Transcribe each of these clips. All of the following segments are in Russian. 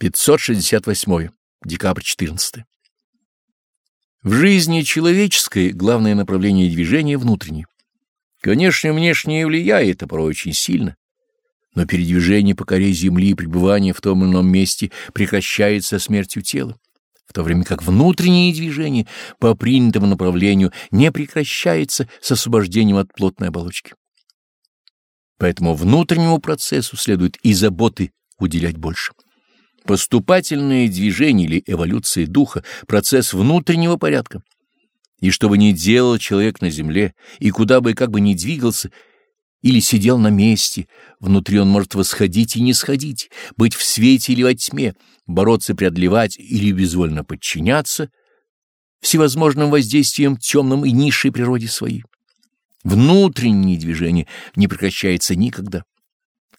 568. Декабрь 14. В жизни человеческой главное направление движения внутреннее. Конечно, внешнее влияет, а порой очень сильно. Но передвижение по коре земли и пребывание в том или ином месте прекращается смертью тела, в то время как внутреннее движение по принятому направлению не прекращается с освобождением от плотной оболочки. Поэтому внутреннему процессу следует и заботы уделять больше. Поступательное движение или эволюция духа — процесс внутреннего порядка. И что бы ни делал человек на земле, и куда бы как бы ни двигался, или сидел на месте, внутри он может восходить и не сходить, быть в свете или во тьме, бороться, преодолевать или безвольно подчиняться всевозможным воздействиям темным и низшей природе своей. Внутреннее движение не прекращается никогда.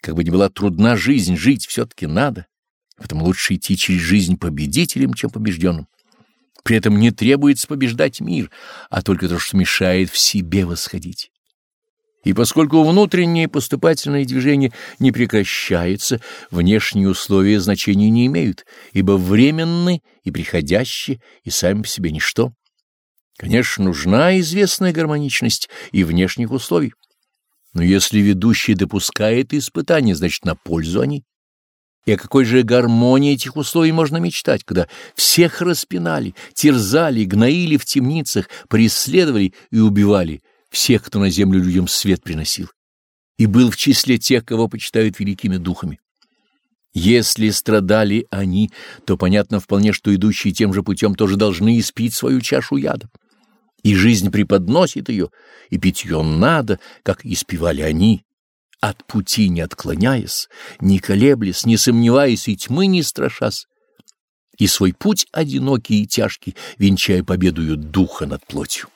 Как бы ни была трудна жизнь, жить все-таки надо. Поэтому лучше идти через жизнь победителем, чем побежденным. При этом не требуется побеждать мир, а только то, что мешает в себе восходить. И поскольку внутреннее поступательное движение не прекращается, внешние условия значения не имеют, ибо временны и приходящие, и сами по себе ничто. Конечно, нужна известная гармоничность и внешних условий. Но если ведущий допускает испытания, значит, на пользу они. И о какой же гармонии этих условий можно мечтать, когда всех распинали, терзали, гноили в темницах, преследовали и убивали всех, кто на землю людям свет приносил, и был в числе тех, кого почитают великими духами. Если страдали они, то понятно вполне, что идущие тем же путем тоже должны испить свою чашу яда. И жизнь преподносит ее, и пить ее надо, как испевали они, от пути не отклоняясь, не колеблясь, не сомневаясь и тьмы не страшась, и свой путь одинокий и тяжкий, венчая победою духа над плотью.